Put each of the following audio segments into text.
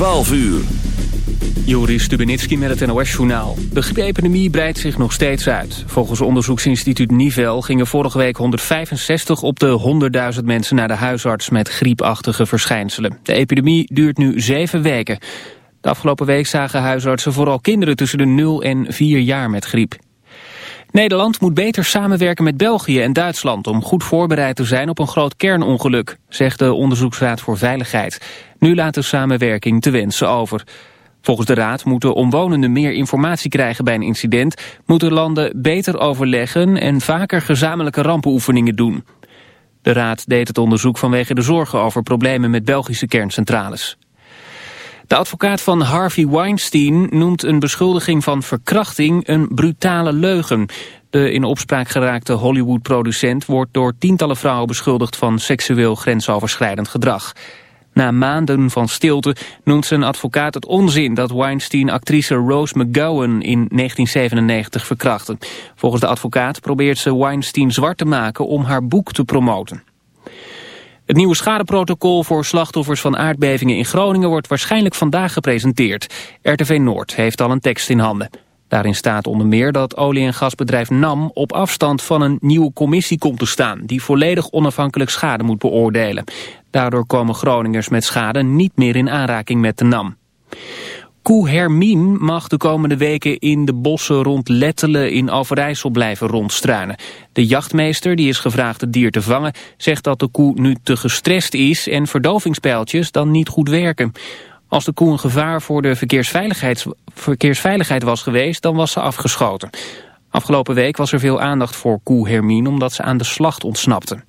12 uur. Joris Stubenitski met het NOS-journaal. De griepepidemie breidt zich nog steeds uit. Volgens onderzoeksinstituut Nivel gingen vorige week 165 op de 100.000 mensen naar de huisarts met griepachtige verschijnselen. De epidemie duurt nu zeven weken. De afgelopen week zagen huisartsen vooral kinderen tussen de 0 en 4 jaar met griep. Nederland moet beter samenwerken met België en Duitsland... om goed voorbereid te zijn op een groot kernongeluk, zegt de Onderzoeksraad voor Veiligheid. Nu laat de samenwerking te wensen over. Volgens de Raad moeten omwonenden meer informatie krijgen bij een incident... moeten landen beter overleggen en vaker gezamenlijke rampenoefeningen doen. De Raad deed het onderzoek vanwege de zorgen over problemen met Belgische kerncentrales. De advocaat van Harvey Weinstein noemt een beschuldiging van verkrachting een brutale leugen. De in opspraak geraakte Hollywood-producent wordt door tientallen vrouwen beschuldigd van seksueel grensoverschrijdend gedrag. Na maanden van stilte noemt zijn advocaat het onzin dat Weinstein actrice Rose McGowan in 1997 verkrachtte. Volgens de advocaat probeert ze Weinstein zwart te maken om haar boek te promoten. Het nieuwe schadeprotocol voor slachtoffers van aardbevingen in Groningen wordt waarschijnlijk vandaag gepresenteerd. RTV Noord heeft al een tekst in handen. Daarin staat onder meer dat olie- en gasbedrijf NAM op afstand van een nieuwe commissie komt te staan... die volledig onafhankelijk schade moet beoordelen. Daardoor komen Groningers met schade niet meer in aanraking met de NAM. Koe Hermine mag de komende weken in de bossen rond Lettelen in Overijssel blijven rondstruinen. De jachtmeester, die is gevraagd het dier te vangen, zegt dat de koe nu te gestrest is en verdovingspijltjes dan niet goed werken. Als de koe een gevaar voor de verkeersveiligheid, verkeersveiligheid was geweest, dan was ze afgeschoten. Afgelopen week was er veel aandacht voor koe Hermine omdat ze aan de slacht ontsnapte.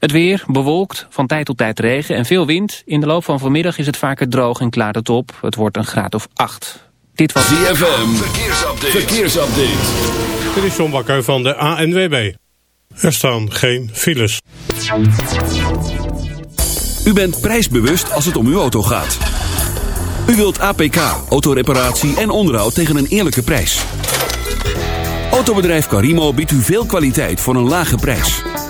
Het weer bewolkt, van tijd tot tijd regen en veel wind. In de loop van vanmiddag is het vaker droog en klaart het op. Het wordt een graad of 8. Dit was ZFM. Verkeersupdate. Verkeersupdate. Dit is John Bakker van de ANWB. Er staan geen files. U bent prijsbewust als het om uw auto gaat. U wilt APK, autoreparatie en onderhoud tegen een eerlijke prijs. Autobedrijf Carimo biedt u veel kwaliteit voor een lage prijs.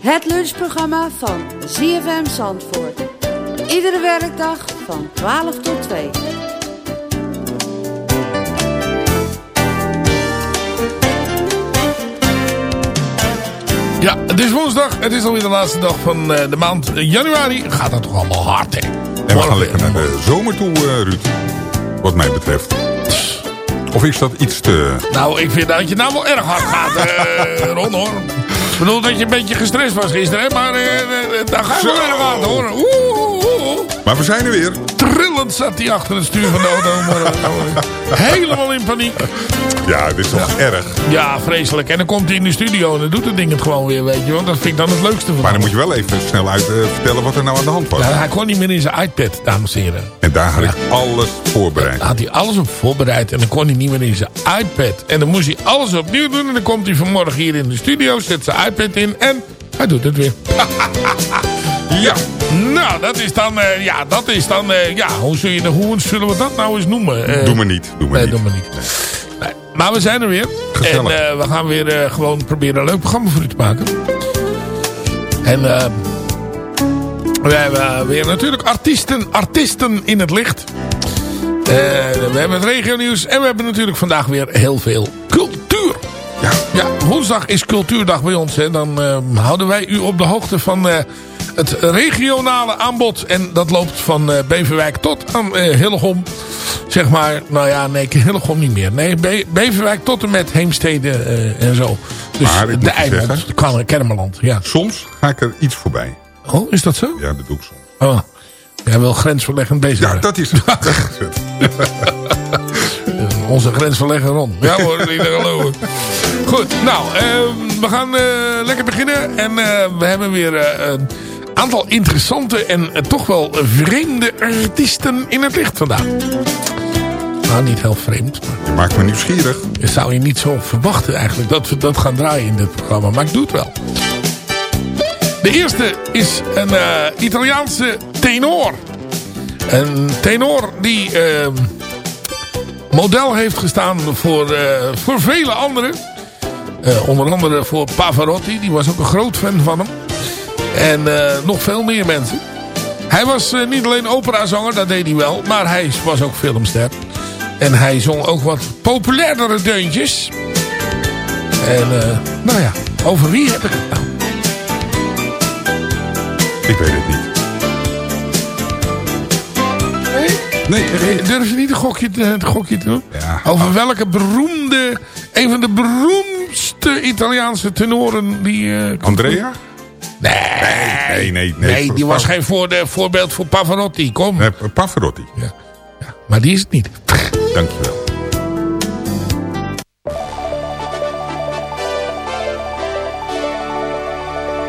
Het lunchprogramma van ZFM Zandvoort. Iedere werkdag van 12 tot 2. Ja, het is woensdag. Het is alweer de laatste dag van eh, de maand januari. Gaat dat toch allemaal hard, hè? En we gaan lekker naar de zomer toe, eh, Ruud. Wat mij betreft. Of is dat iets te... Nou, ik vind dat je nou wel erg hard gaat, eh Ron, hoor. Ik bedoel dat je een beetje gestrest was gisteren, hè? maar eh, daar ga je wel weer laten horen. Oeh, oeh, oeh. Maar we zijn er weer. Trillend zat hij achter het stuur van de auto. Maar, helemaal in paniek. Ja, dit is toch erg. Ja, vreselijk. En dan komt hij in de studio en dan doet het ding het gewoon weer, weet je. Want dat vind ik dan het leukste van Maar dan moet je wel even snel uit vertellen wat er nou aan de hand was. Hij kon niet meer in zijn iPad, dames en heren. Daar had ik alles voorbereid. Daar had hij alles op voorbereid en dan kon hij niet meer in zijn iPad. En dan moest hij alles opnieuw doen en dan komt hij vanmorgen hier in de studio, zet zijn iPad in en hij doet het weer. ja, nou dat is dan, eh, ja, dat is dan, eh, ja, hoe, zul je, hoe zullen we dat nou eens noemen? Eh, Doe maar niet. Doe maar Nee, niet. doe maar niet. Nee. Maar we zijn er weer. Gezellig. En we gaan weer gewoon proberen een leuk programma voor u te maken. En eh, we hebben weer natuurlijk artiesten, artiesten in het licht. Eh, we hebben het regionieuws en we hebben natuurlijk vandaag weer heel veel cultuur. Ja. Ja, woensdag is cultuurdag bij ons. Hè. Dan eh, houden wij u op de hoogte van eh, het regionale aanbod. En dat loopt van eh, Beverwijk tot aan eh, Hillegom. Zeg maar, nou ja, nee, Hillegom niet meer. Nee, Be- Beverwijk tot en met Heemstede eh, en zo. Dus de Eimond, Kennemerland. Ja. Soms ga ik er iets voorbij. Oh, is dat zo? Ja, dat doe ik soms. Oh. Jij wil grensverleggend bezig Ja, dat is dat is het. Onze grensverlegger Ron. Ja hoor, niet geloven. Goed, nou, eh, we gaan eh, lekker beginnen. En eh, we hebben weer eh, een aantal interessante en eh, toch wel vreemde artiesten in het licht vandaag. Nou, niet heel vreemd, maar Je maakt me nieuwsgierig. je zou je niet zo verwachten eigenlijk dat we dat gaan draaien in dit programma. Maar ik doe het wel. De eerste is een eh, Italiaanse tenor. Een tenor die eh, model heeft gestaan voor, eh, voor vele anderen. Eh, onder andere voor Pavarotti, die was ook een groot fan van hem. En nog veel meer mensen. Hij was niet alleen operazanger, dat deed hij wel. Maar hij was ook filmster. En hij zong ook wat populairdere deuntjes. En nou ja, over wie heb ik het nou? Ik weet het niet. Nee, niet. Durf je niet een gokje te, een gokje te doen? Ja. Over welke beroemde, een van de beroemdste Italiaanse tenoren die... eh, Andrea? nee, Nee, nee, nee. nee, die was geen voor de, voorbeeld voor Pavarotti. Kom. Nee, Pavarotti. Ja. Ja, maar die is het niet. Dankjewel.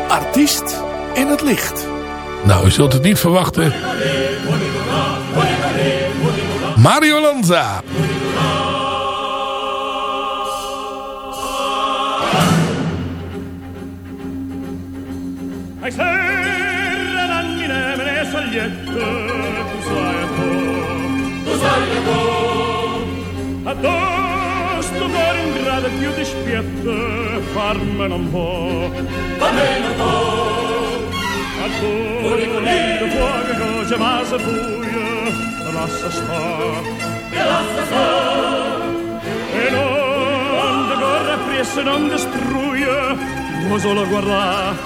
Artiest in het licht. Nou, u zult het niet verwachten. Mario Lanza. Ai serra d'anni nemene sogliette, tu sai a po. Tu sai a po. Addosso tu cuore in grado più di spiette, farme non può. Farme non può. A cuore con il fuoco coce ma se fuia, lascia sta. E lascia sta. E non te corre appresso, non vuoi solo guardare.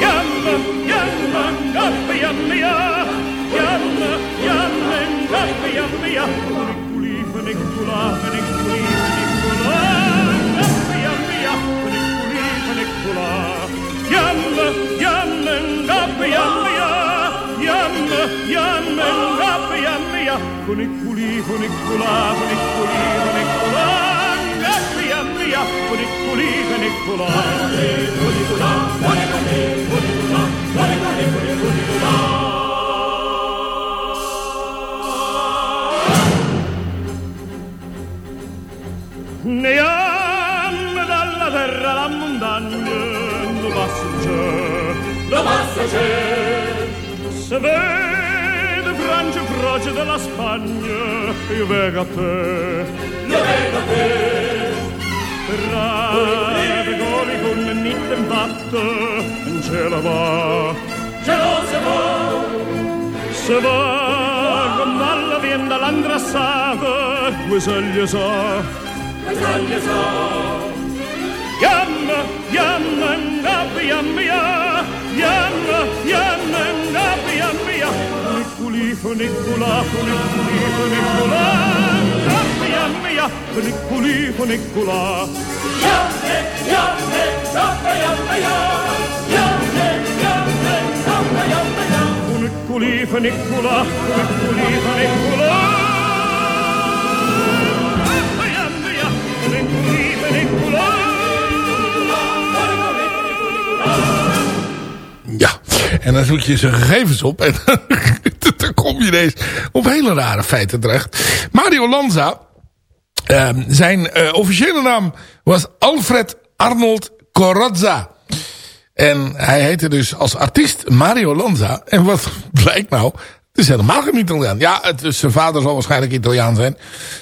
Yamma, yamma, gappa, yamma, ya. Yamma, yamma, gappa, yamma, ya. Funiculi, funicula. Gappa, yamma, ya. Funiculi, funicula. Yamma, yamma, gappa, yamma, ya. Hunikuli, hunikula, hunikuli, hunikula, läppiä mia, hunikuli, hunikula. Hunikula, hunikuli, hunikula, hunikuli, hunikula. Ne jäämme dalla terralla mun montagna la montagna lo passaggio lo passaggio se vede Francia croce della Spagna io vengo a te. Io vengo a te. Per goli con niente impatta non ce la va. Ce lo se va. Se va con dalla vienda l'andrassata due soglie so. Soglie Yamma, yamma, nabbi, yamma, yamma, yamma, nabbi, yamma, yamma. Nikkulifu, nikkulaafu, nikkulifu, nikkulaa. Nabbi, yamma, yamma, nikkulifu, nikkulaa. Jamme, jamme, nabbi, yamma, yamma. Jamme, jamme, nabbi, yamma, yamma. Nikkulifu, nikkulaafu, nikkulifu, nikkulaa. Nabbi, yamma, yamma, nikkulifu, nikkulaa. En dan zoek je zijn gegevens op en dan kom je ineens op hele rare feiten terecht. Mario Lanza, ehm, zijn eh, officiële naam was Alfred Arnold Corazza. En hij heette dus als artiest Mario Lanza. En wat blijkt nou? Het is helemaal geen Italiaan. Ja, zijn vader zal waarschijnlijk Italiaan zijn.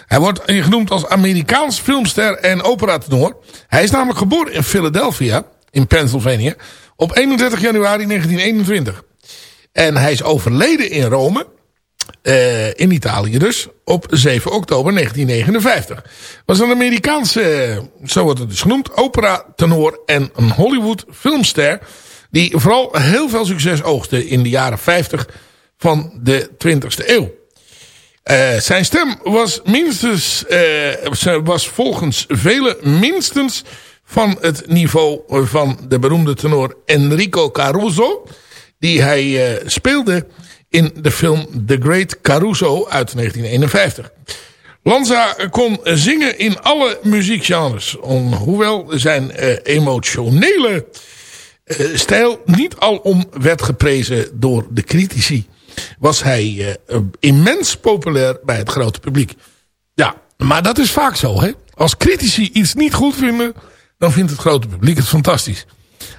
Hij wordt genoemd als Amerikaans filmster en operatenor. Hij is namelijk geboren in Philadelphia, in Pennsylvania, op 31 januari 1921. En hij is overleden in Rome, eh, in Italië dus, op 7 oktober 1959. Was een Amerikaanse, zo wordt het dus genoemd, opera-tenor en een Hollywood filmster... die vooral heel veel succes oogste in de jaren 50 van de 20e eeuw. Uh, zijn stem was minstens, was volgens velen minstens van het niveau van de beroemde tenor Enrico Caruso. Die hij uh, speelde in de film The Great Caruso uit 1951. Lanza kon zingen in alle muziekgenres. Hoewel zijn emotionele stijl niet alom werd geprezen door de critici was hij immens populair bij het grote publiek. Ja, maar dat is vaak zo. Hè? Als critici iets niet goed vinden, dan vindt het grote publiek het fantastisch.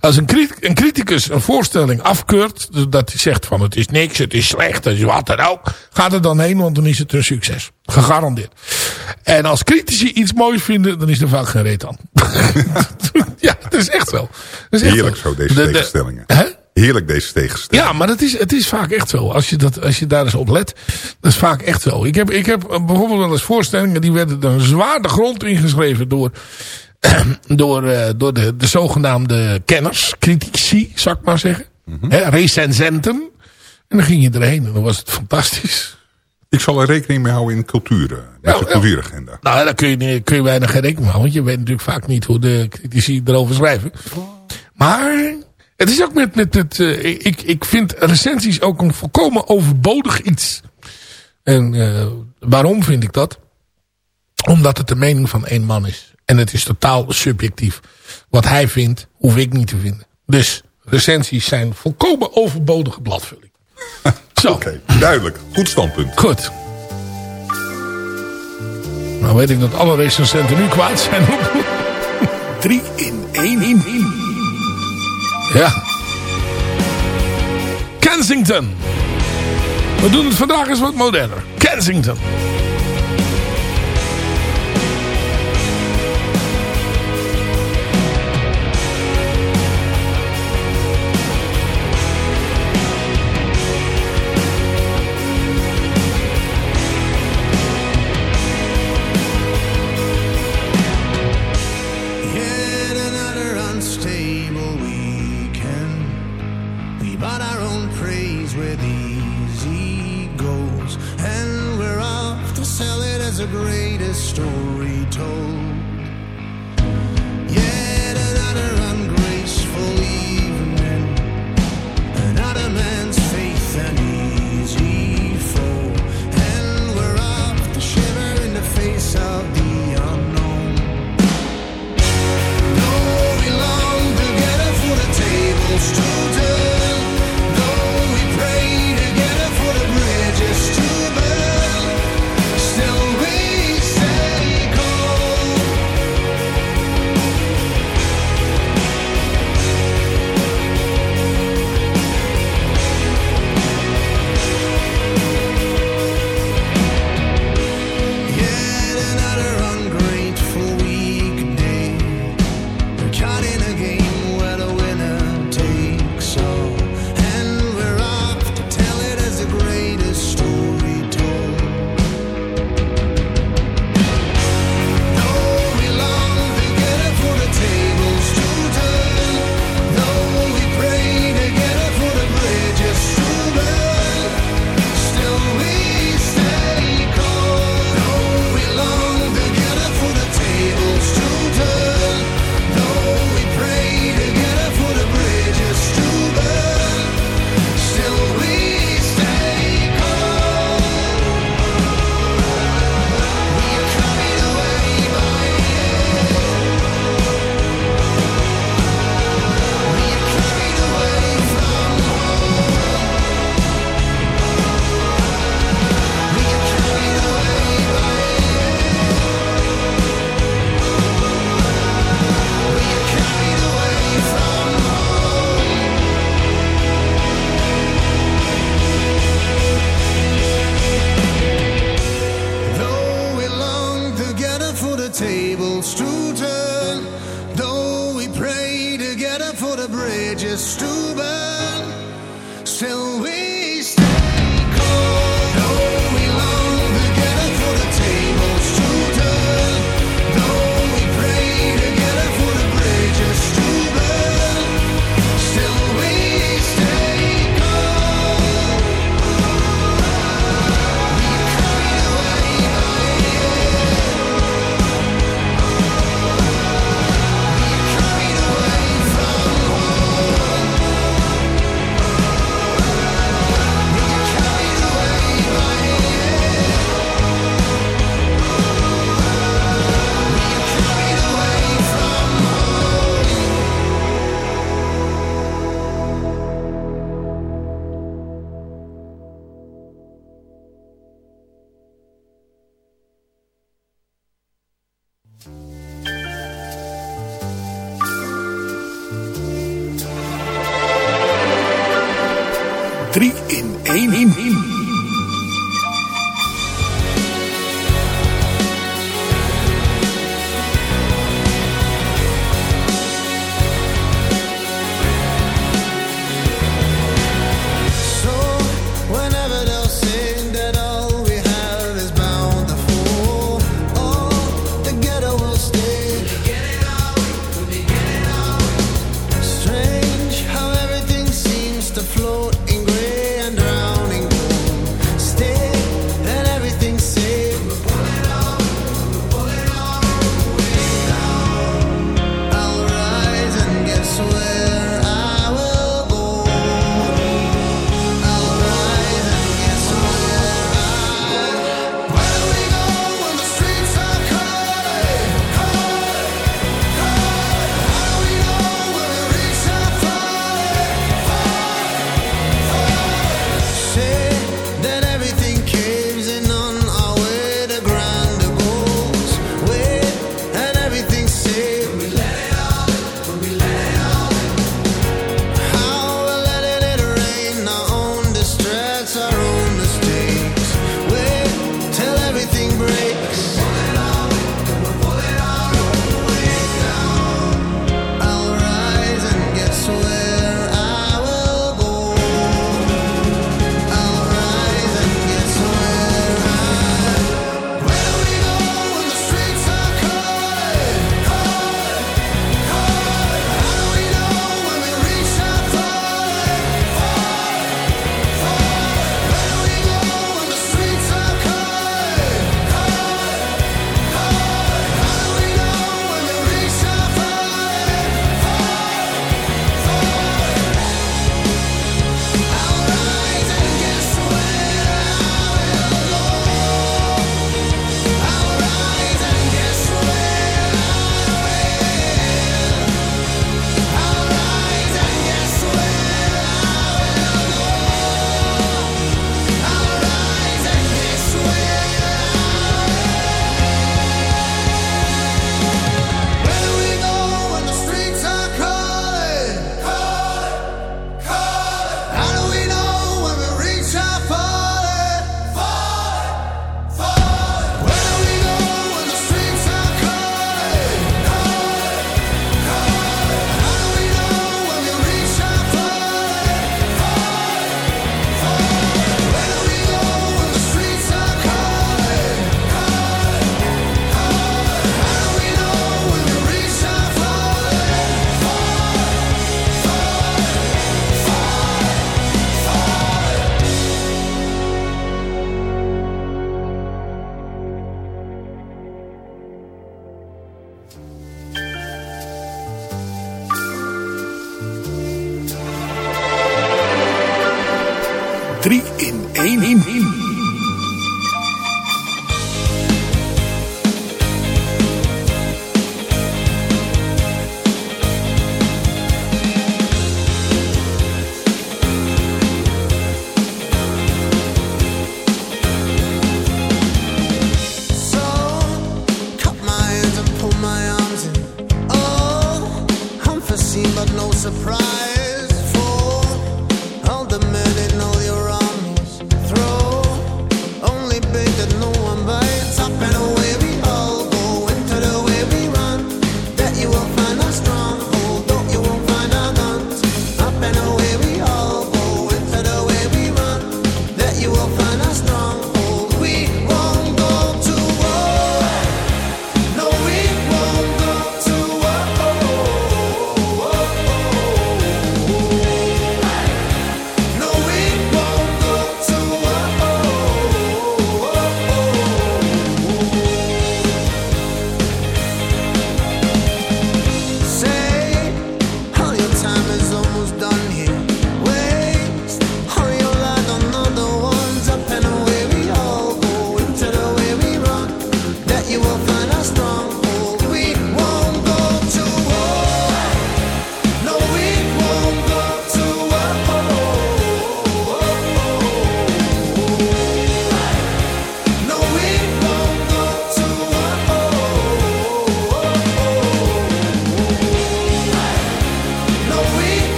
Als een, crit een criticus een voorstelling afkeurt, dat hij zegt van het is niks, het is slecht, het is wat dan ook, gaat er dan heen, want dan is het een succes. Gegarandeerd. En als critici iets moois vinden, dan is er vaak geen reet aan. ja, dat is echt zo. Dat is echt Heerlijk zo, deze De- de- tegenstellingen. Hè? Heerlijk deze tegenstellingen. Ja, maar het is, het is vaak echt zo. Als je, dat, als je daar eens op let. Dat is vaak echt zo. Ik heb, ik heb eh, bijvoorbeeld wel eens voorstellingen. Die werden dan zwaar de grond ingeschreven door, door, eh, door de, de zogenaamde kenners. Critici, zou ik maar zeggen. Hè, recensenten. En dan ging je erheen en dan was het fantastisch. Ik zal er rekening mee houden in cultuur. eh, Met de cultuuragenda. Nou, daar kun je, kun je geen rekening mee houden. Want je weet natuurlijk vaak niet hoe de critici erover schrijven. Maar het is ook met... met, met eh, ik, ik vind recensies ook een volkomen overbodig iets. En eh, waarom vind ik dat? Omdat het de mening van één man is. En het is totaal subjectief. Wat hij vindt, hoef ik niet te vinden. Dus recensies zijn volkomen overbodige bladvulling. Zo, Oké, duidelijk. Goed standpunt. goed. Nou weet ik dat alle recensenten nu kwaad zijn. Drie in één. Ja. Kensington. We doen het vandaag eens wat moderner. Kensington.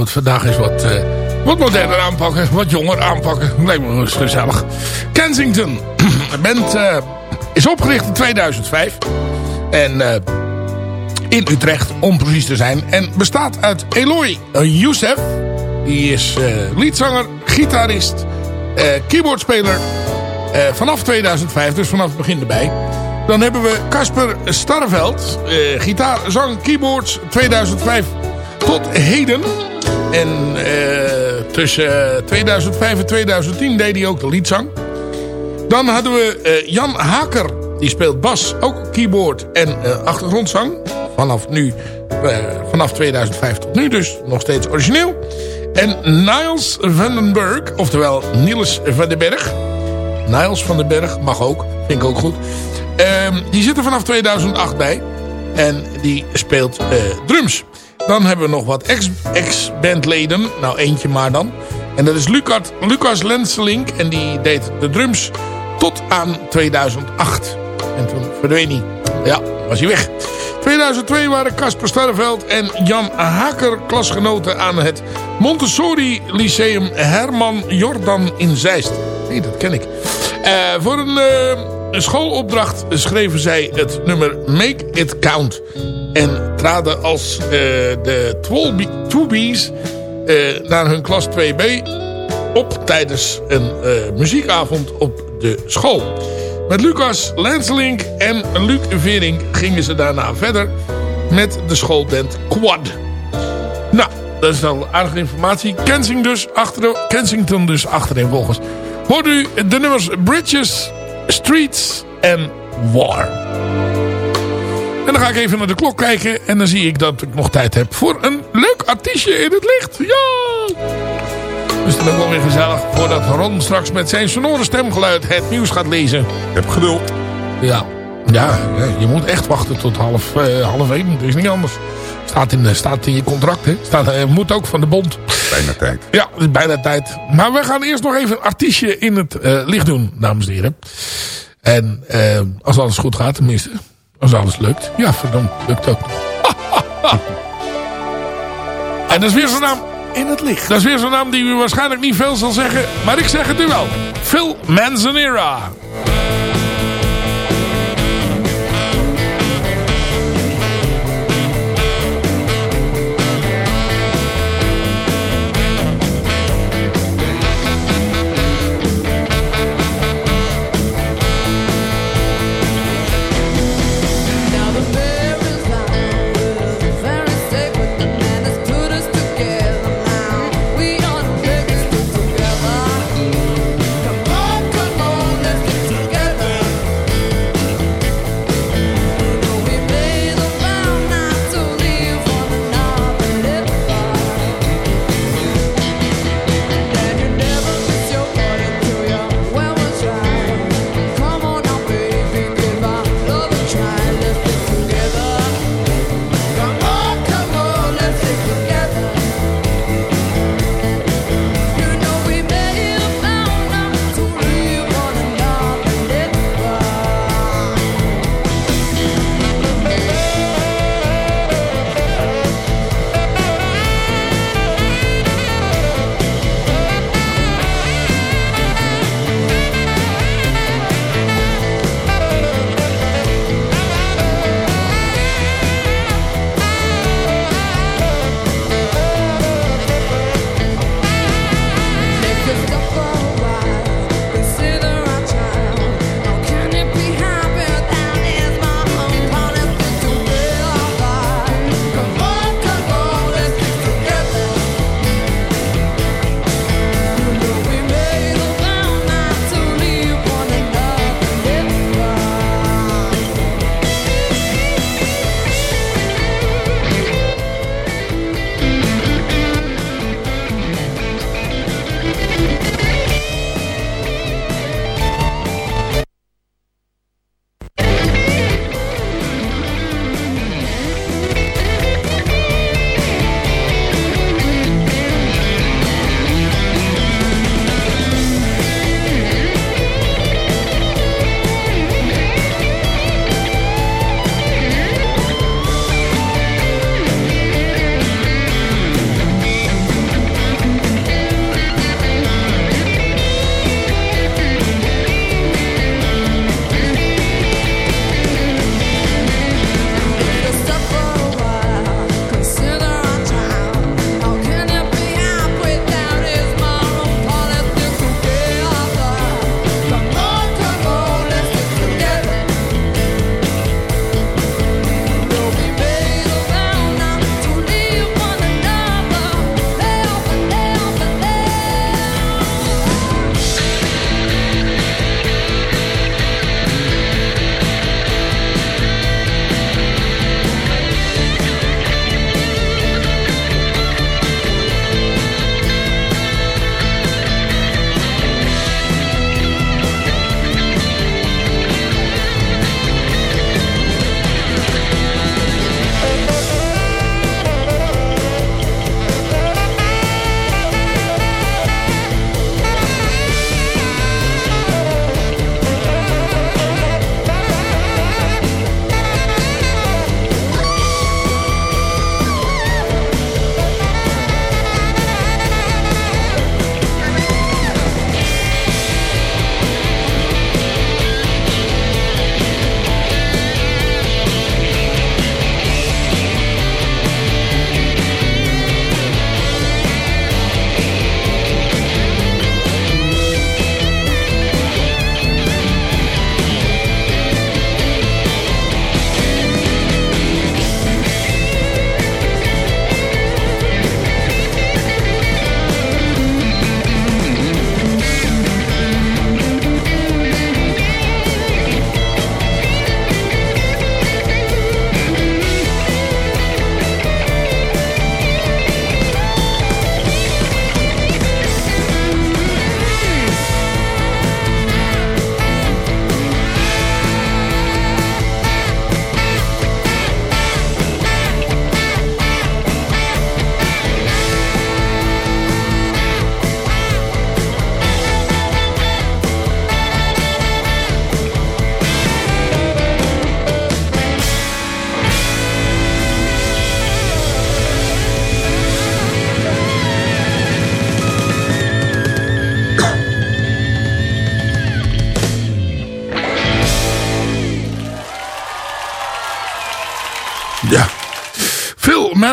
Het vandaag eens wat, eh, wat moderner aanpakken. Wat jonger aanpakken. Lijkt me eens gezellig. Kensington. De band eh, is opgericht in 2005. En eh, in Utrecht, om precies te zijn. En bestaat uit Eloy Youssef. Die is leadzanger, gitarist, keyboardspeler. vanaf 2005, dus vanaf het begin erbij. Dan hebben we Casper Starveld. gitaar, zang, keyboards. 2005 tot heden. En eh, tussen 2005 en 2010 deed hij ook de liedzang. Dan hadden we eh, Jan Haker. Die speelt bas, ook keyboard en eh, achtergrondzang. Vanaf nu, eh, vanaf 2005 tot nu dus nog steeds origineel. En Niles van den Berg, oftewel Niels van den Berg. Niles van den Berg, mag ook, vind ik ook goed. Ehm, die zit er vanaf 2008 bij. En die speelt eh, drums. Dan hebben we nog wat ex- ex-bandleden. nou, eentje maar dan. En dat is Lucas, Lucas Lenselink. En die deed de drums tot aan 2008. En toen verdween hij. Ja, was hij weg. 2002 waren Casper Starreveld en Jan Haker klasgenoten aan het Montessori Lyceum Herman Jordan in Zeist. Nee, dat ken ik. Eh, voor een, eh, een schoolopdracht schreven zij het nummer Make It Count. En traden als eh, de Twolby- Twoobies eh, naar hun klas 2B op tijdens een eh, muziekavond op de school. Met Lucas Lenselink en Luc Vering gingen ze daarna verder met de schoolband Quad. Nou, dat is wel aardige informatie. Kensington dus, achter, Kensington dus achtereenvolgens. Hoort u de nummers Bridges, Streets en War. En dan ga ik even naar de klok kijken. En dan zie ik dat ik nog tijd heb voor een leuk artiestje in het licht. Ja! Dus dan ook wel weer gezellig. Voordat Ron straks met zijn sonore stemgeluid het nieuws gaat lezen. Heb geduld. Ja. Ja, je moet echt wachten tot half, eh, half één. Dat is niet anders. Staat in, de- staat in je contract, hè. Staat, eh, moet ook van de bond. Bijna tijd. Ja, het is bijna tijd. Maar we gaan eerst nog even een artiestje in het eh, licht doen, dames en heren. En eh, als alles goed gaat, tenminste. Als alles lukt. Ja, verdomd, lukt ook. en dat is weer zo'n naam. In het licht. Dat is weer zo'n naam die u waarschijnlijk niet veel zal zeggen. Maar ik zeg het u wel. Phil Manzanera.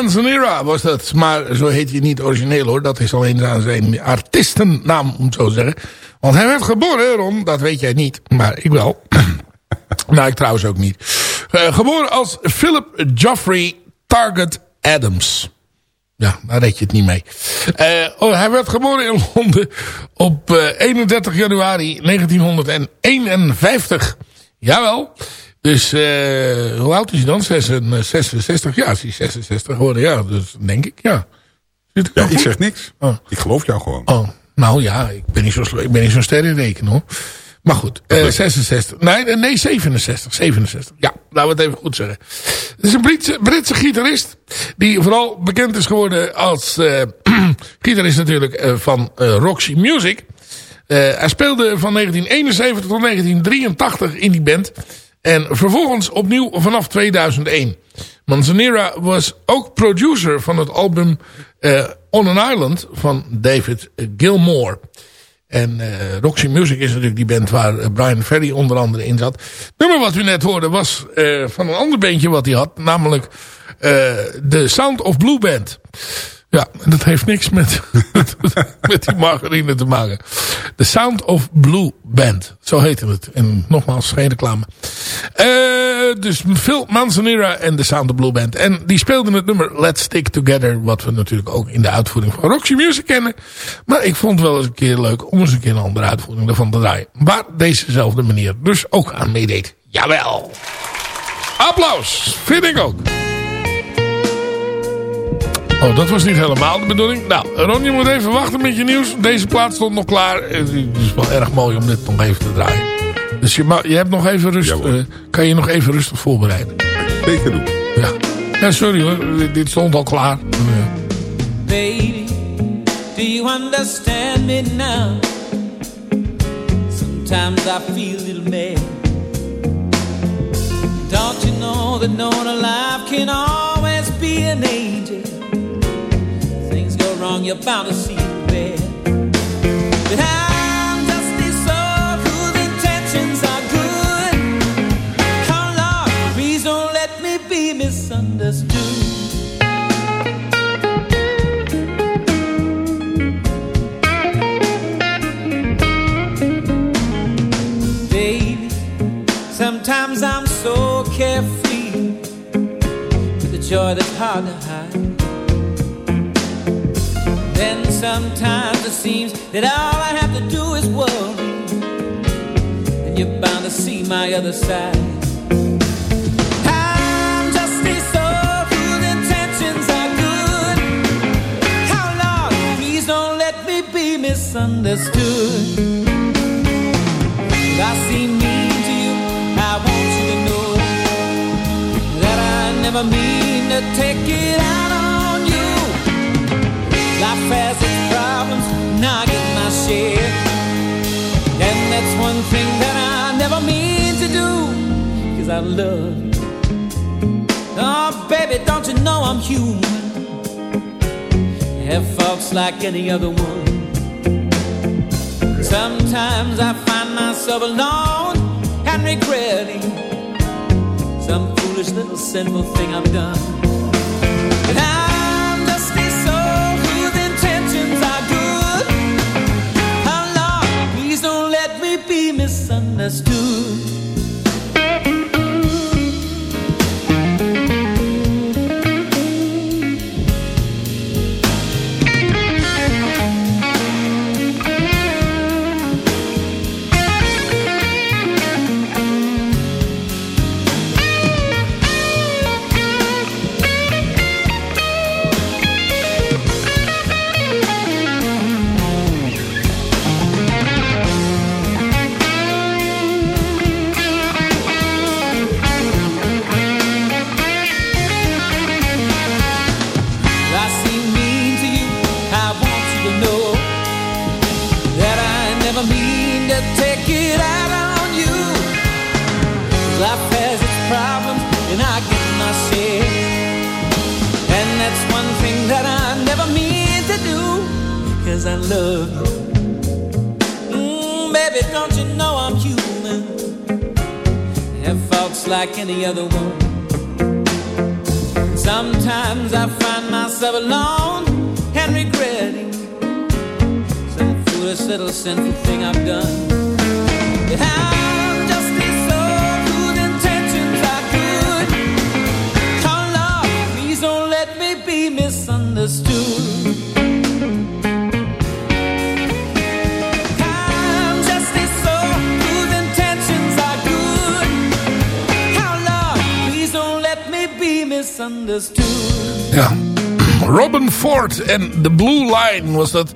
Manzanera was dat. Maar zo heet hij niet origineel hoor. Dat is alleen zijn artiestennaam, om zo te zeggen. Want hij werd geboren, Ron. Dat weet jij niet. Maar ik wel. nou, ik trouwens ook niet. Eh, geboren als Philip Geoffrey Target Adams. Ja, daar reed je het niet mee. Eh, oh, hij werd geboren in Londen op eh, 31 januari 1951. Jawel. Dus eh, hoe oud is hij dan? 66, 66? Ja, is hij 66 geworden. Ja, dus denk ik, ja. Zit ik Ja, ik goed? zeg niks. Oh. Ik geloof jou gewoon. Oh, nou ja, ik ben niet zo, sl- ik ben niet zo'n ster in rekenen hoor. Maar goed, eh, 66. Nee, eh, nee, 67. 67. Ja, laten we het even goed zeggen. Het is een Britse, Britse gitarist. Die vooral bekend is geworden als eh gitarist natuurlijk eh, van eh, Roxy Music. Eh, hij speelde van 1971 tot 1983 in die band. En vervolgens opnieuw vanaf 2001. Manzanera was ook producer van het album eh, On an Island van David Gilmour. En eh, Roxy Music is natuurlijk die band waar eh, Brian Ferry onder andere in zat. Het nummer wat u net hoorde was van een ander bandje wat hij had. Namelijk de Sound of Blue Band. Ja, en dat heeft niks met, met die margarine te maken. The Sound of Blue Band. Zo heette het. En nogmaals, geen reclame. Eh, dus Phil Manzanera en The Sound of Blue Band. En die speelden het nummer Let's Stick Together. Wat we natuurlijk ook in de uitvoering van Roxy Music kennen. Maar ik vond het wel eens een keer leuk om eens een keer een andere uitvoering ervan te draaien. Waar dezezelfde manier dus ook aan meedeed. Jawel. Applaus. Vind ik ook. Oh, dat was niet helemaal de bedoeling. Nou, Ron, je moet even wachten met je nieuws. Deze plaat stond nog klaar. Eh, Het is wel erg mooi om dit nog even te draaien. Dus je, ma- je hebt nog even rust. Jawel. eh, kan je nog even rustig voorbereiden. Zeker doen. Ja. ja sorry hoor. Dit- Dit stond al klaar. Ja. Baby, do you understand me now? Sometimes I feel a little mad. Don't you know that no one alive can always be an angel? Wrong, you're bound to see bad. But I'm just a soul whose intentions are good. Oh please don't let me be misunderstood. baby. Sometimes I'm so carefree with a joy that's hard to hide. Then sometimes it seems that all I have to do is worry, and you're bound to see my other side. I'm just a soul whose intentions are good. Lord, please don't let me be misunderstood. I seem mean to you, I want you to know that I never mean to take it out. Life has its problems, now I get my share. And that's one thing that I never mean to do, cause I love you. Oh, baby, don't you know I'm human? I have faults like any other one. Sometimes I find myself alone and regretting some foolish little sinful thing I've done. Misunderstood. I love you. Mm, baby, don't you know I'm human? Have faults like any other one. Sometimes I find myself alone and regretting some foolish little sinful thing I've done. But Ja. Robin Ford en The Blue Line was dat.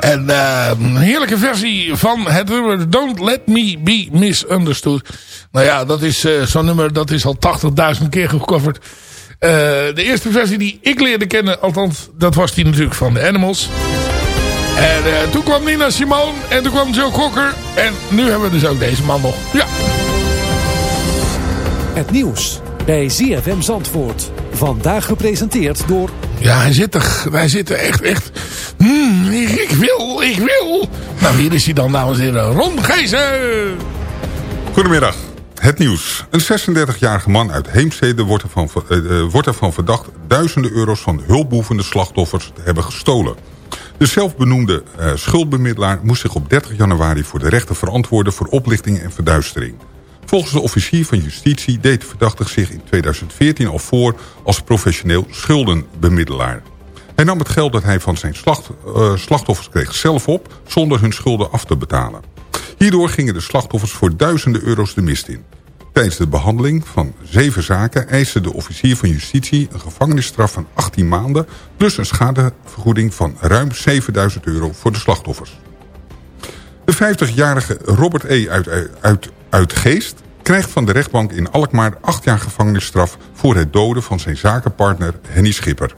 En eh, een heerlijke versie van het nummer Don't Let Me Be Misunderstood. Nou ja, dat is eh, zo'n nummer dat is al 80.000 keer gecoverd. Eh, de eerste versie die ik leerde kennen, althans, dat was die natuurlijk van The Animals. En eh, toen kwam Nina Simone en toen kwam Joe Cocker. En nu hebben we dus ook deze man nog. Ja. Het nieuws bij ZFM Zandvoort. Vandaag gepresenteerd door... Ja, hij zit er. Hij zit er echt, echt. Hmm, ik, ik wil, ik wil. Nou, hier is hij dan, dames en heren. Ron Gijzen. Goedemiddag. Het nieuws. Een 36-jarige man uit Heemstede wordt ervan, eh, eh, wordt ervan verdacht... duizenden euro's van hulpbehoevende slachtoffers te hebben gestolen. De zelfbenoemde eh, schuldbemiddelaar moest zich op 30 januari voor de rechter verantwoorden... voor oplichting en verduistering. Volgens de officier van justitie deed de verdachte zich in 2014 al voor... als professioneel schuldenbemiddelaar. Hij nam het geld dat hij van zijn slacht, eh, slachtoffers kreeg zelf op... zonder hun schulden af te betalen. Hierdoor gingen de slachtoffers voor duizenden euro's de mist in. Tijdens de behandeling van zeven zaken eiste de officier van justitie een gevangenisstraf van 18 maanden... plus een schadevergoeding van ruim 7000 euro voor de slachtoffers. De 50-jarige Robert E. uit, uit, uit Geest krijgt van de rechtbank in Alkmaar 8 jaar gevangenisstraf... voor het doden van zijn zakenpartner Henny Schipper.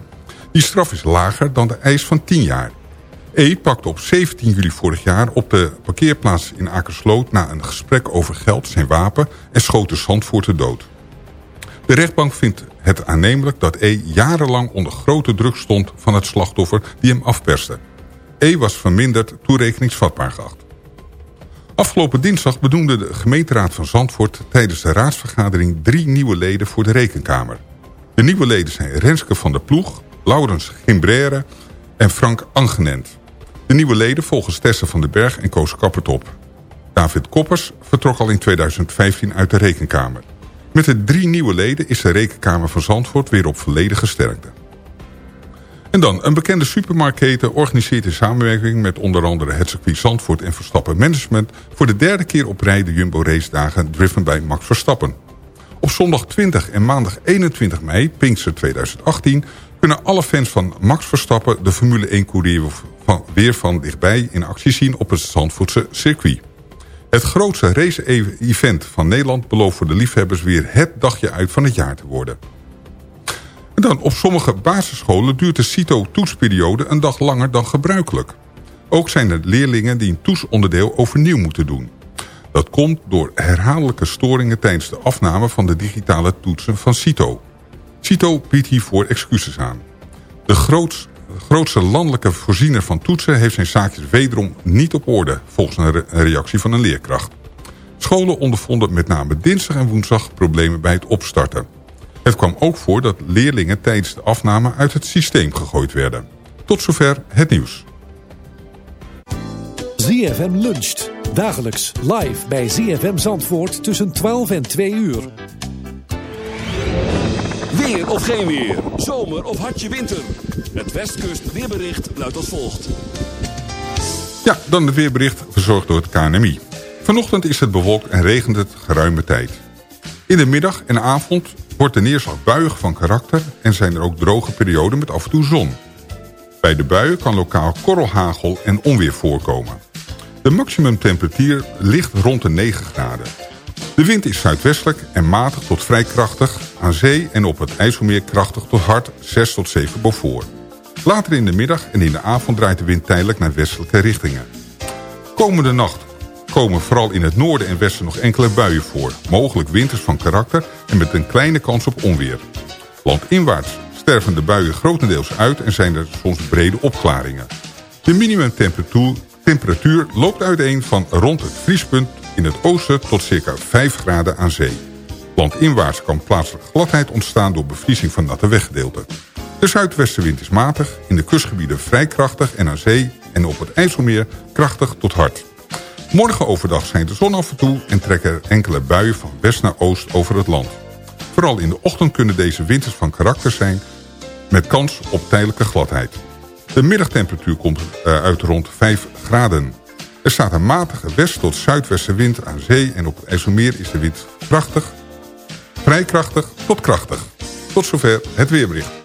Die straf is lager dan de eis van 10 jaar. E pakte op 17 juli vorig jaar op de parkeerplaats in Akersloot... na een gesprek over geld zijn wapen en schoot de Zandvoort dood. De rechtbank vindt het aannemelijk dat E jarenlang onder grote druk stond... van het slachtoffer die hem afperste. E was verminderd toerekeningsvatbaar geacht. Afgelopen dinsdag benoemde de gemeenteraad van Zandvoort... tijdens de raadsvergadering drie nieuwe leden voor de rekenkamer. De nieuwe leden zijn Renske van der Ploeg, Laurens Gimbrere en Frank Angenent. De nieuwe leden volgens Tessa van den Berg en Koos Kappertop. David Koppers vertrok al in 2015 uit de rekenkamer. Met de drie nieuwe leden is de rekenkamer van Zandvoort weer op volledige sterkte. En dan, een bekende supermarktketen organiseert in samenwerking met onder andere het circuit Zandvoort en Verstappen Management voor de derde keer op rij de Jumbo Race dagen driven bij Max Verstappen. Op zondag 20 en maandag 21 mei, Pinkster 2018, kunnen alle fans van Max Verstappen de Formule 1 courier weer van dichtbij in actie zien op het Zandvoortse circuit. Het grootste race-event van Nederland belooft voor de liefhebbers weer het dagje uit van het jaar te worden. Dan, op sommige basisscholen duurt de CITO-toetsperiode een dag langer dan gebruikelijk. Ook zijn er leerlingen die een toetsonderdeel overnieuw moeten doen. Dat komt door herhaaldelijke storingen tijdens de afname van de digitale toetsen van CITO. CITO biedt hiervoor excuses aan. De groots- grootste landelijke voorziener van toetsen heeft zijn zaakjes wederom niet op orde, volgens een reactie van een leerkracht. Scholen ondervonden met name dinsdag en woensdag problemen bij het opstarten. Het kwam ook voor dat leerlingen tijdens de afname uit het systeem gegooid werden. Tot zover het nieuws. ZFM luncht. Dagelijks live bij ZFM Zandvoort tussen 12 en 2 uur. Weer of geen weer. Zomer of hartje winter. Het Westkust weerbericht luidt als volgt. Ja, dan het weerbericht verzorgd door het KNMI. Vanochtend is het bewolkt en regent het geruime tijd. In de middag en avond wordt de neerslag buiig van karakter... en zijn er ook droge perioden met af en toe zon. Bij de buien kan lokaal korrelhagel en onweer voorkomen. De maximumtemperatuur ligt rond de 9 graden. De wind is zuidwestelijk en matig tot vrij krachtig. Aan zee en op het IJsselmeer krachtig tot hard 6 tot 7 boven. Later in de middag en in de avond draait de wind tijdelijk naar westelijke richtingen. Komende nacht komen vooral in het noorden en westen nog enkele buien voor. Mogelijk winters van karakter en met een kleine kans op onweer. Landinwaarts sterven de buien grotendeels uit en zijn er soms brede opklaringen. De minimumtemperatuur temperatuur loopt uiteen van rond het vriespunt in het oosten tot circa 5 graden aan zee. Landinwaarts kan plaatselijk gladheid ontstaan door bevriezing van natte weggedeelten. De zuidwestenwind is matig, in de kustgebieden vrij krachtig en aan zee en op het IJsselmeer krachtig tot hard. Morgen overdag schijnt de zon af en toe en trekken er enkele buien van west naar oost over het land. Vooral in de ochtend kunnen deze winters van karakter zijn met kans op tijdelijke gladheid. De middagtemperatuur komt eh, uit rond 5 graden. Er staat een matige west- tot zuidwestenwind aan zee... en op het IJsselmeer is de wind krachtig, vrij krachtig tot krachtig. Tot zover het weerbericht.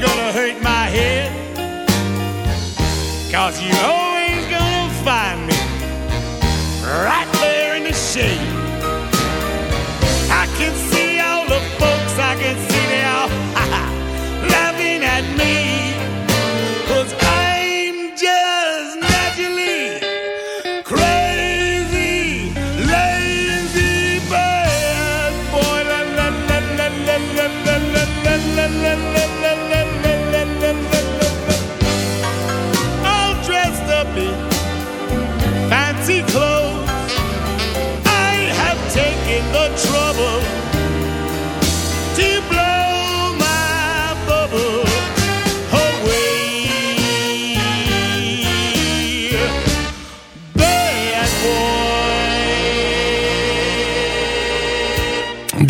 Gonna hurt my head. Cause you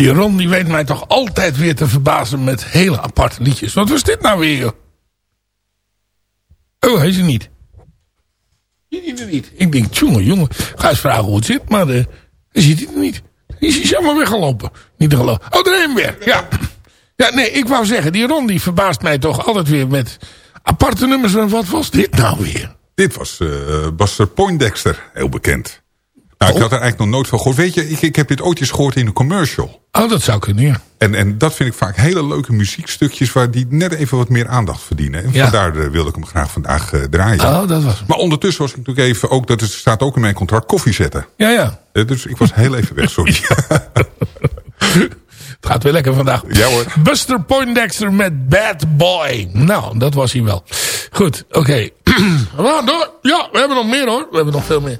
Die Ron die weet mij toch altijd weer te verbazen met hele aparte liedjes. Wat was dit nou weer? Oh, hij is er niet. Ziet hij er niet? Ik denk, jongen, jongen. Ga eens vragen hoe het zit, maar uh, hij ziet het er niet. Hij is helemaal weggelopen. Niet te geloven. Oh, is hem weer. Ja. ja, nee, ik wou zeggen, die Ron die verbaast mij toch altijd weer met aparte nummers. Wat was dit nou weer? Dit was eh Buster Poindexter, heel bekend. Nou, ik had er eigenlijk nog nooit van gehoord. Weet je, ik, ik heb dit ooit eens gehoord in een commercial. Oh, dat zou kunnen, ja. En, en dat vind ik vaak hele leuke muziekstukjes... waar die net even wat meer aandacht verdienen. En Ja. vandaar eh, wilde ik hem graag vandaag eh, draaien. Oh, dat was Maar ondertussen was ik natuurlijk even... ook dat is, staat ook in mijn contract koffie zetten. Ja, ja. Eh, dus ik was heel even weg, sorry. Het gaat weer lekker vandaag. Ja hoor. Buster Poindexter met Bad Boy. Nou, dat was hij wel. Goed, oké. We gaan door. Ja, we hebben nog meer hoor. We hebben nog veel meer.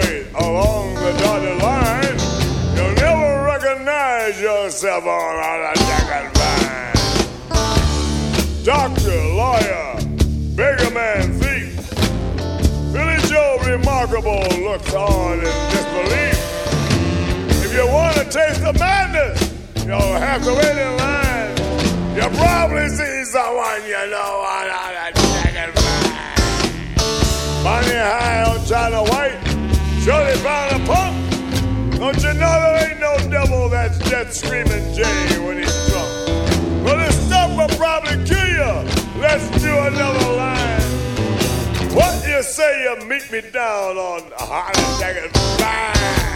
yourself on a second vine. Doctor, lawyer, bigger man, thief. Billy Joe, remarkable, looks on in disbelief. If you want to taste the madness, you'll have to wait in line. You probably see someone you know on a second line. Bonnie High on China White, surely found a pump. Don't you know devil that's just screaming Jay when he's drunk? Well, this stuff will probably kill you. Let's do another line. What you say you meet me down on a attack and fine?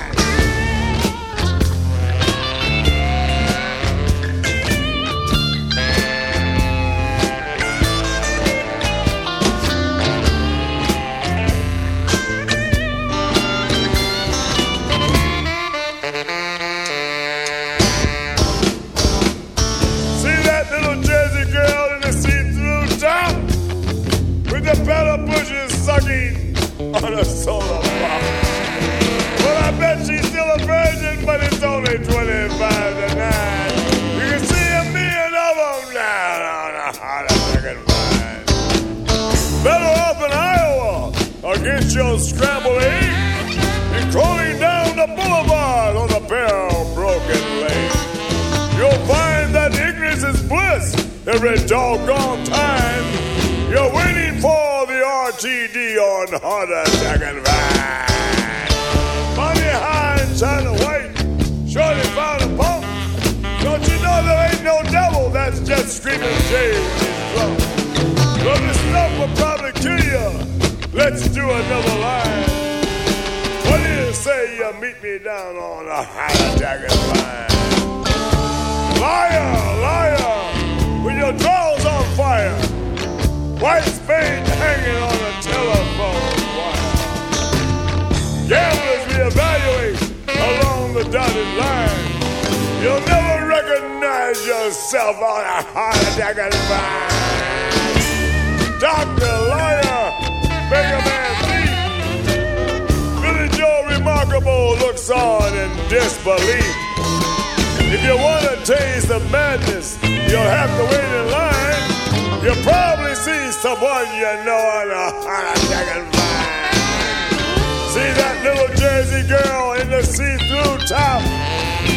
The see-through top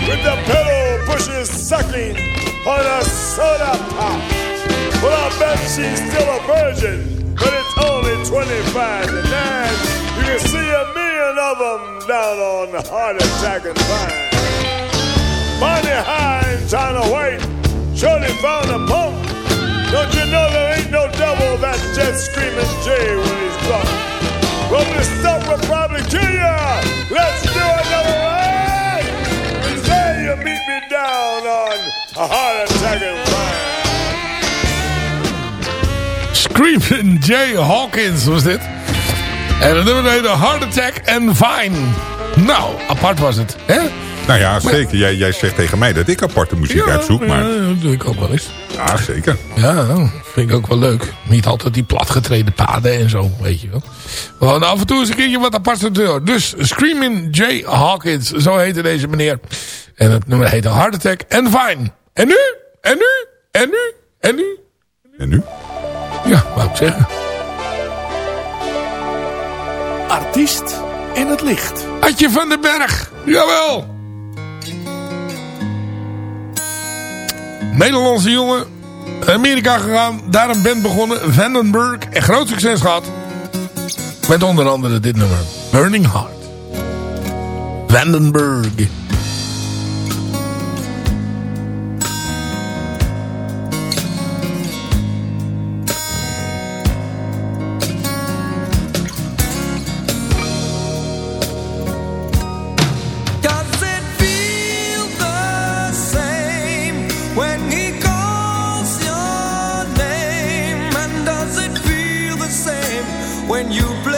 with the pedal pushes sucking on a soda pop. Well, I bet she's still a virgin, but it's only 25 to 9. You can see a million of them down on heart attack and vine. High and China white, surely found a pump. Don't you know there ain't no devil that's just screaming Jay when he's drunk? Well, this stuff will probably kill ya. Let's do another ride. You meet me down on a heart attack and Screaming Jay Hawkins was dit. En het nummer heette Heart Attack and Fine. Nou, apart was het, hè? Nou ja, zeker. Jij, jij zegt tegen mij dat ik aparte muziek uitzoek, maar... Ja, dat doe ik ook wel eens. Ja, zeker. Ja, vind ik ook wel leuk. Niet altijd die platgetreden paden en zo, weet je wel. Want af en toe is een keertje wat apart te doen. Dus Screaming Jay Hawkins, zo heette deze meneer. En het nummer heette Heart Attack and Fine. En nu? En nu? En nu? En nu? En nu? Ja, wou ik zeggen. Artiest in het licht. Adje van den Berg. Jawel. Nederlandse jongen. Amerika gegaan. Daar een band begonnen. Vandenberg. En groot succes gehad. Met onder andere dit nummer. Burning Heart. Vandenberg. when you play.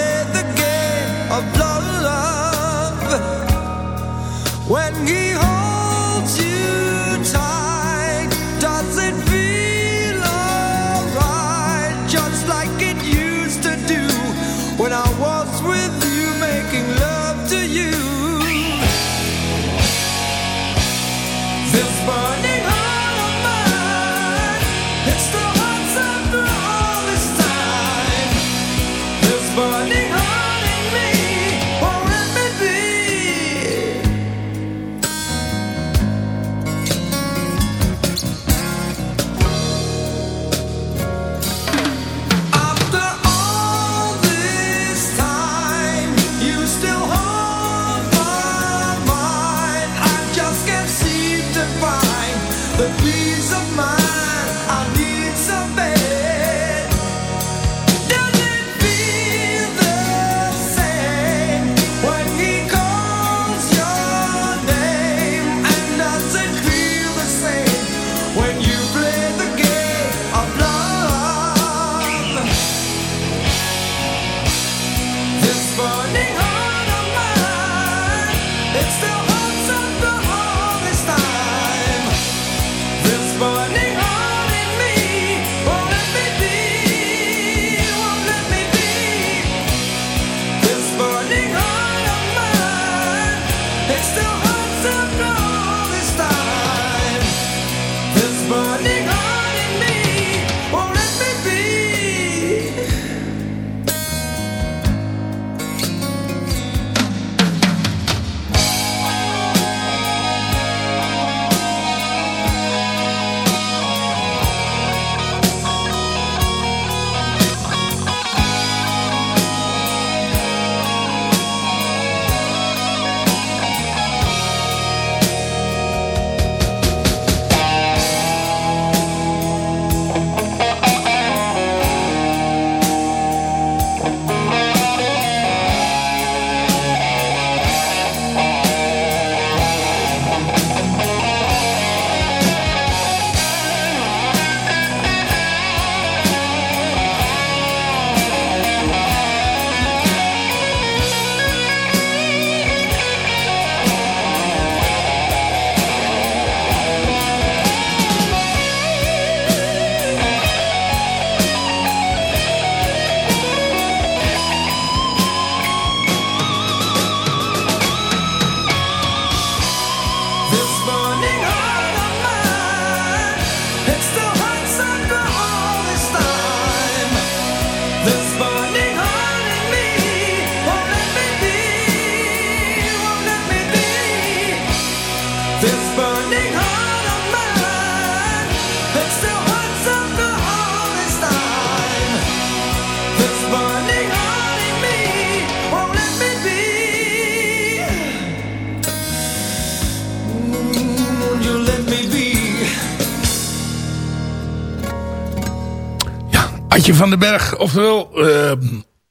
Van den Berg, oftewel eh,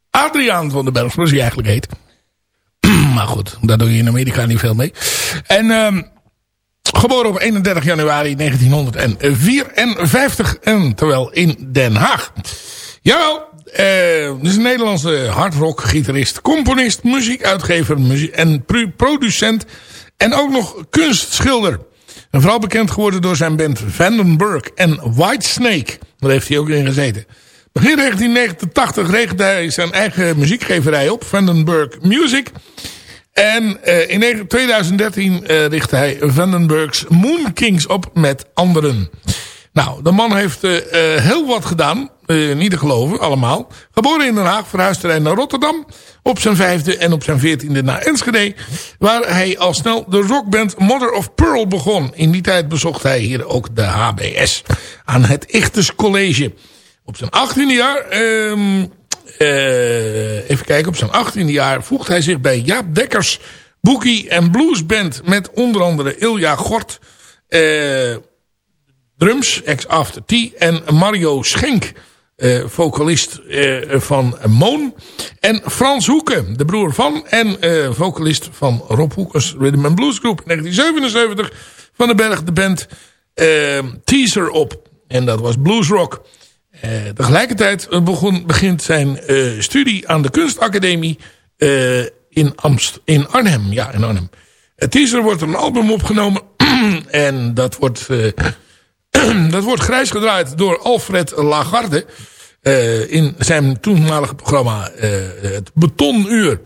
Adriaan van den Berg, zoals hij eigenlijk heet. maar goed, daar doe je in Amerika niet veel mee. En ehm, geboren op 31 januari 1954, en terwijl in Den Haag. Jawel, eh, dus een Nederlandse hardrock, gitarist, componist, muziekuitgever muzie en pro- producent en ook nog kunstschilder. En vooral bekend geworden door zijn band Vandenberg en Whitesnake. Daar heeft hij ook in gezeten. Begin 1989 regelde hij zijn eigen muziekgeverij op, Vandenberg Music. En eh, in 9 2013 eh, richtte hij Vandenbergs Moon Kings op met anderen. Nou, de man heeft eh, heel wat gedaan. niet te geloven, allemaal. Geboren in Den Haag, verhuisde hij naar Rotterdam. Op zijn vijfde en op zijn veertiende naar Enschede. Waar hij al snel de rockband Mother of Pearl begon. In die tijd bezocht hij hier ook de HBS. Aan het Ichtes College. Op zijn achttiende jaar... ehm, eh, even kijken, op zijn achttiende jaar voegt hij zich bij Jaap Dekkers Boogie en Blues Band met onder andere Ilja Gort, eh, drums, ex After T en Mario Schenk, eh, vocalist van Moon. En Frans Hoeken, de broer van en vocalist van Rob Hoekers Rhythm and Blues Group. In 1977 van de Berg de band Teaser op. En dat was bluesrock. Eh, tegelijkertijd begon, begint zijn eh, studie aan de kunstacademie eh, in, Amst in Arnhem. Ja, in Arnhem. Het teaser wordt een album opgenomen. en dat wordt, eh, dat wordt grijs gedraaid door Alfred Lagarde. eh, in zijn toenmalige programma eh, Het Betonuur.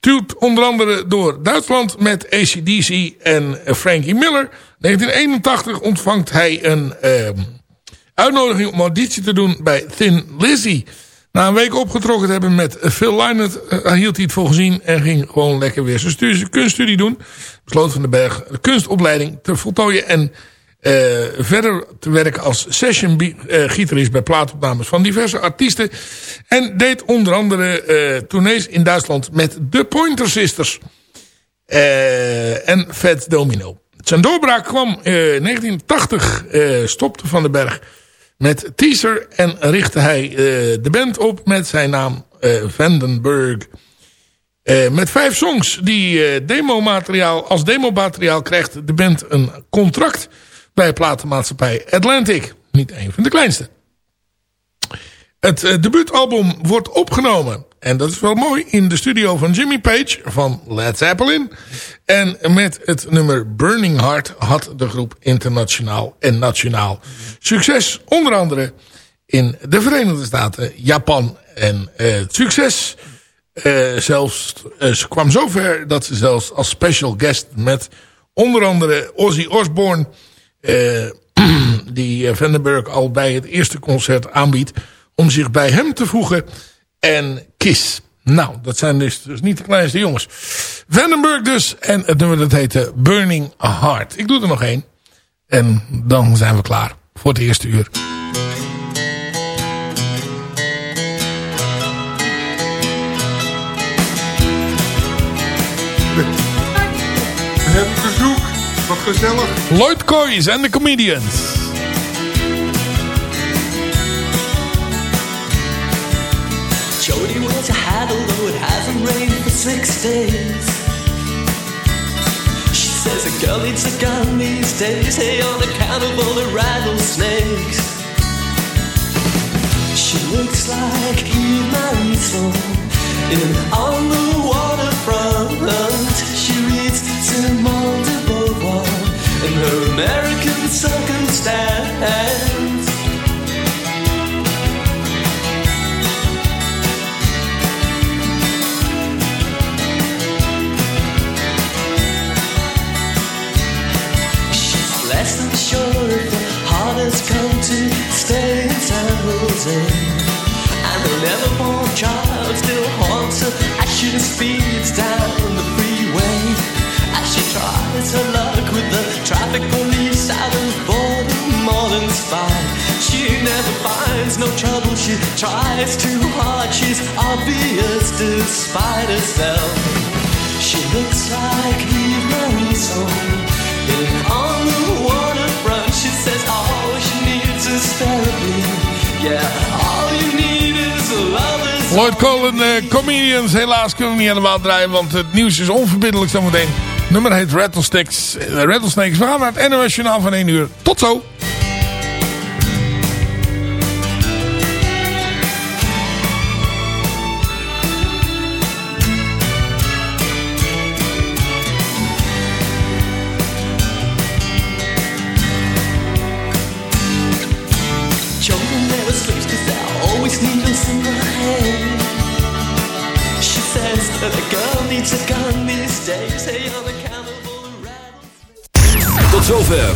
Tuurt onder andere door Duitsland met ACDC en Frankie Miller. 1981 ontvangt hij een ehm, uitnodiging om auditie te doen bij Thin Lizzy. Na een week opgetrokken te hebben met Phil Lynott eh, hield hij het voor gezien en ging gewoon lekker weer zijn stu- zijn kunststudie doen. Besloot van den Berg de kunstopleiding te voltooien en eh, verder te werken als session bi- eh, bij plaatopnames van diverse artiesten. En deed onder andere tournees in Duitsland met de Pointer Sisters en Fat Domino. Zijn doorbraak kwam eh 1980, eh, stopte Van den Berg met Teaser en richtte hij eh, de band op met zijn naam eh Vandenberg. Eh, met vijf songs die demomateriaal, als demomateriaal krijgt de band een contract bij platenmaatschappij Atlantic. Niet een van de kleinste. Het debuutalbum wordt opgenomen. En dat is wel mooi. In de studio van Jimmy Page van Led Zeppelin. En met het nummer Burning Heart had de groep internationaal en nationaal succes. Onder andere in de Verenigde Staten, Japan. En eh, het succes eh, zelfs, eh, ze kwam zover dat ze zelfs als special guest met onder andere Ozzy Osbourne... eh, die eh, Vandenberg al bij het eerste concert aanbiedt... om zich bij hem te voegen en Kiss. Nou, dat zijn dus, dus niet de kleinste jongens. Vandenberg dus. En het nummer dat heette Burning Heart. Ik doe er nog één. En dan zijn we klaar voor het eerste uur. We hebben bezoek. Wat gezellig. Lloyd Coyes en de Comedians. Although it hasn't rained for six days. She says a girl needs a gun these days, hey, on account of all the rattlesnakes. She looks like Eve Marisol in On the speeds down the freeway. As she tries her luck with the traffic police out of boredom more than spite. She never finds no trouble, she tries too hard, she's obvious despite herself. She looks like Eve Marisol in On the Waterfront. She says all she needs is therapy. Yeah, Lloyd Cole en de Comedians. Helaas kunnen we niet helemaal draaien, want het nieuws is onverbiddelijk zometeen. Nummer heet Rattlesnakes. Eh, Rattlesnakes. We gaan naar het NOS Journaal van 1 uur. Tot zo!